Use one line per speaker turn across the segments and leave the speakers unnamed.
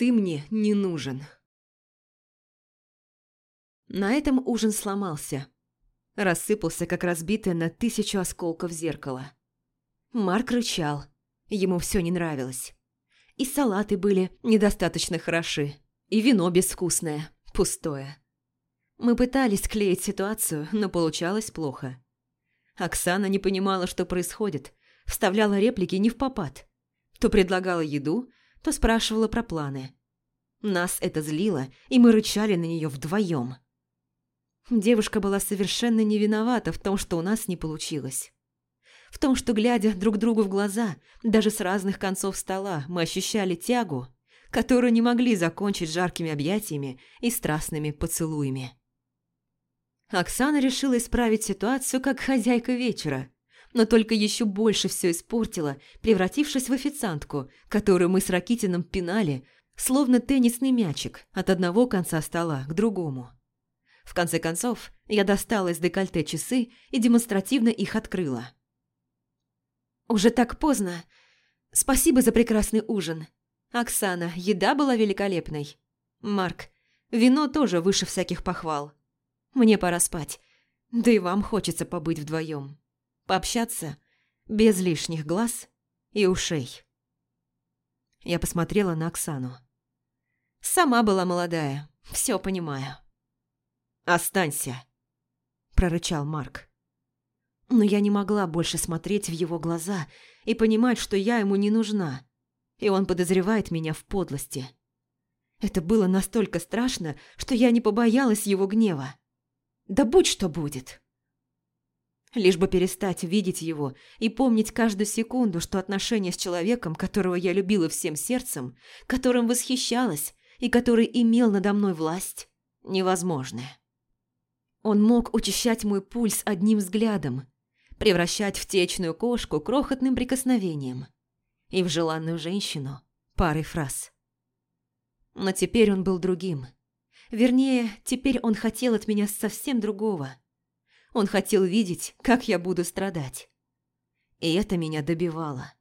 Ты мне не нужен. На этом ужин сломался. Рассыпался, как разбитое на тысячу осколков зеркало. Марк рычал. Ему все не нравилось. И салаты были недостаточно хороши. И вино безвкусное, пустое. Мы пытались склеить ситуацию, но получалось плохо. Оксана не понимала, что происходит, вставляла реплики не в попад. То предлагала еду, то спрашивала про планы. Нас это злило, и мы рычали на нее вдвоем. Девушка была совершенно не виновата в том, что у нас не получилось. В том, что, глядя друг другу в глаза, даже с разных концов стола, мы ощущали тягу, которую не могли закончить жаркими объятиями и страстными поцелуями. Оксана решила исправить ситуацию как хозяйка вечера, но только еще больше все испортила, превратившись в официантку, которую мы с Ракитином пинали, словно теннисный мячик, от одного конца стола к другому. В конце концов, я достала из декольте часы и демонстративно их открыла. «Уже так поздно. Спасибо за прекрасный ужин. Оксана, еда была великолепной. Марк, вино тоже выше всяких похвал. Мне пора спать. Да и вам хочется побыть вдвоем. Пообщаться без лишних глаз и ушей. Я посмотрела на Оксану. Сама была молодая, все понимаю. «Останься», – прорычал Марк. Но я не могла больше смотреть в его глаза и понимать, что я ему не нужна, и он подозревает меня в подлости. Это было настолько страшно, что я не побоялась его гнева. Да будь что будет. Лишь бы перестать видеть его и помнить каждую секунду, что отношения с человеком, которого я любила всем сердцем, которым восхищалась и который имел надо мной власть, невозможны. Он мог учащать мой пульс одним взглядом, превращать в течную кошку крохотным прикосновением и в желанную женщину парой фраз. Но теперь он был другим – Вернее, теперь он хотел от меня совсем другого. Он хотел видеть, как я буду страдать. И это меня добивало.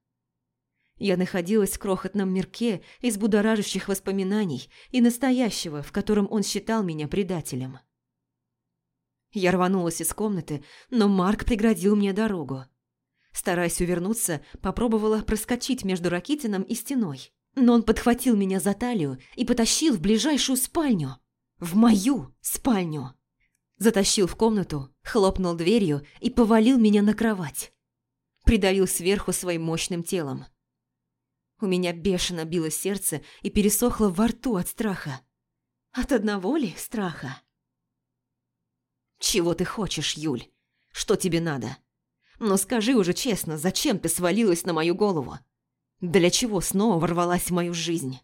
Я находилась в крохотном мирке из будоражащих воспоминаний и настоящего, в котором он считал меня предателем. Я рванулась из комнаты, но Марк преградил мне дорогу. Стараясь увернуться, попробовала проскочить между Ракитином и стеной. Но он подхватил меня за талию и потащил в ближайшую спальню. В мою спальню. Затащил в комнату, хлопнул дверью и повалил меня на кровать. Придавил сверху своим мощным телом. У меня бешено било сердце и пересохло во рту от страха. От одного ли страха? «Чего ты хочешь, Юль? Что тебе надо? Но скажи уже честно, зачем ты свалилась на мою голову? Для чего снова ворвалась в мою жизнь?»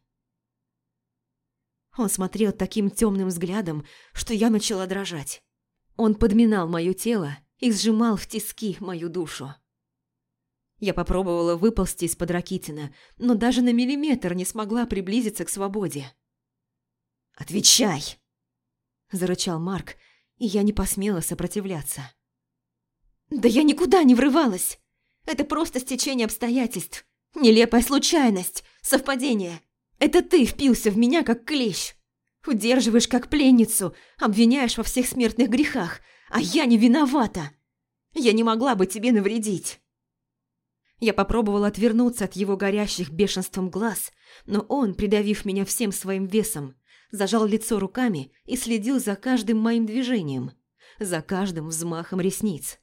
Он смотрел таким темным взглядом, что я начала дрожать. Он подминал мое тело и сжимал в тиски мою душу. Я попробовала выползти из-под Ракитина, но даже на миллиметр не смогла приблизиться к свободе. «Отвечай!» – зарычал Марк, и я не посмела сопротивляться. «Да я никуда не врывалась! Это просто стечение обстоятельств, нелепая случайность, совпадение. Это ты впился в меня, как клещ. Удерживаешь, как пленницу, обвиняешь во всех смертных грехах, а я не виновата. Я не могла бы тебе навредить. Я попробовала отвернуться от его горящих бешенством глаз, но он, придавив меня всем своим весом, зажал лицо руками и следил за каждым моим движением, за каждым взмахом ресниц.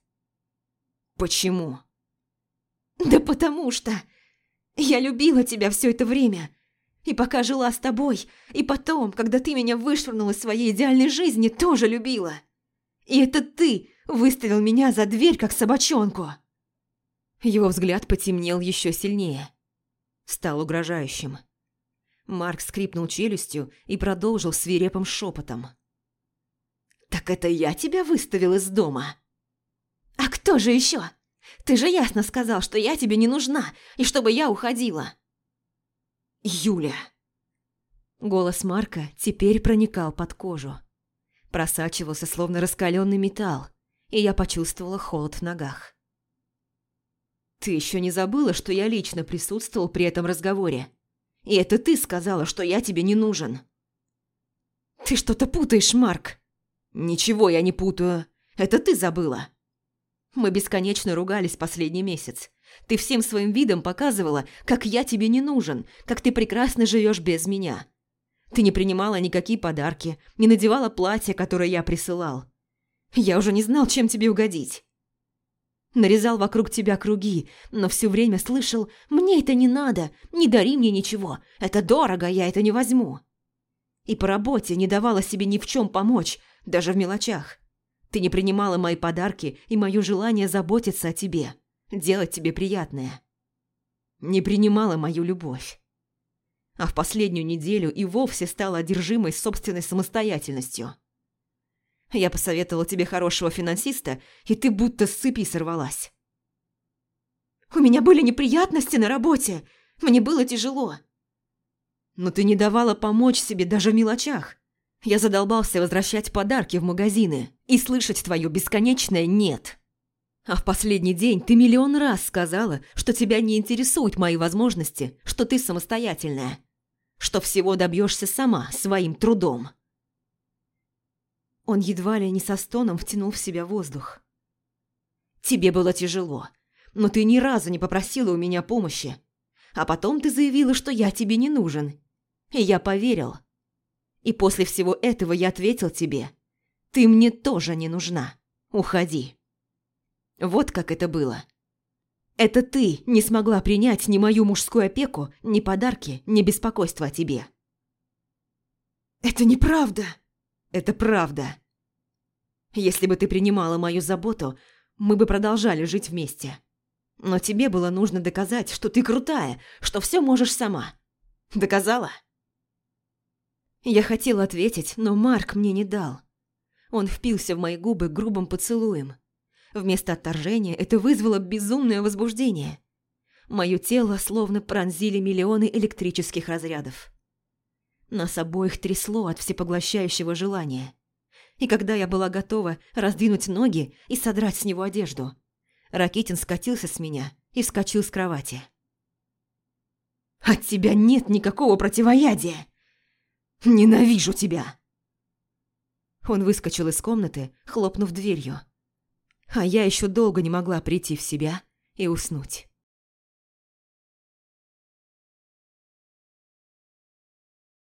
«Почему?» «Да потому что я любила тебя все это время, и пока жила с тобой, и потом, когда ты меня вышвырнула из своей идеальной жизни, тоже любила. И это ты выставил меня за дверь, как собачонку. Его взгляд потемнел еще сильнее. Стал угрожающим. Марк скрипнул челюстью и продолжил свирепым шепотом. «Так это я тебя выставил из дома?» «А кто же еще? Ты же ясно сказал, что я тебе не нужна, и чтобы я уходила!» «Юля!» Голос Марка теперь проникал под кожу. Просачивался, словно раскаленный металл, и я почувствовала холод в ногах. «Ты еще не забыла, что я лично присутствовал при этом разговоре? И это ты сказала, что я тебе не нужен. Ты что-то путаешь, Марк. Ничего я не путаю. Это ты забыла. Мы бесконечно ругались последний месяц. Ты всем своим видом показывала, как я тебе не нужен, как ты прекрасно живешь без меня. Ты не принимала никакие подарки, не надевала платье, которое я присылал. Я уже не знал, чем тебе угодить. Нарезал вокруг тебя круги, но все время слышал «Мне это не надо, не дари мне ничего, это дорого, я это не возьму». И по работе не давала себе ни в чем помочь, даже в мелочах. Ты не принимала мои подарки и мое желание заботиться о тебе, делать тебе приятное. Не принимала мою любовь. А в последнюю неделю и вовсе стала одержимой собственной самостоятельностью. Я посоветовала тебе хорошего финансиста, и ты будто с цепи сорвалась. У меня были неприятности на работе. Мне было тяжело. Но ты не давала помочь себе даже в мелочах. Я задолбался возвращать подарки в магазины и слышать твое бесконечное «нет». А в последний день ты миллион раз сказала, что тебя не интересуют мои возможности, что ты самостоятельная, что всего добьешься сама своим трудом. Он едва ли не со стоном втянул в себя воздух. «Тебе было тяжело, но ты ни разу не попросила у меня помощи. А потом ты заявила, что я тебе не нужен. И я поверил. И после всего этого я ответил тебе, ты мне тоже не нужна. Уходи». Вот как это было. Это ты не смогла принять ни мою мужскую опеку, ни подарки, ни беспокойство о тебе. «Это неправда!» Это правда. Если бы ты принимала мою заботу, мы бы продолжали жить вместе. Но тебе было нужно доказать, что ты крутая, что все можешь сама. Доказала? Я хотела ответить, но Марк мне не дал. Он впился в мои губы грубым поцелуем. Вместо отторжения это вызвало безумное возбуждение. Мое тело словно пронзили миллионы электрических разрядов. Нас обоих трясло от всепоглощающего желания. И когда я была готова раздвинуть ноги и содрать с него одежду, Ракитин скатился с меня и вскочил с кровати. «От тебя нет никакого противоядия! Ненавижу тебя!» Он выскочил из комнаты, хлопнув дверью. А я еще долго не могла прийти в себя и уснуть.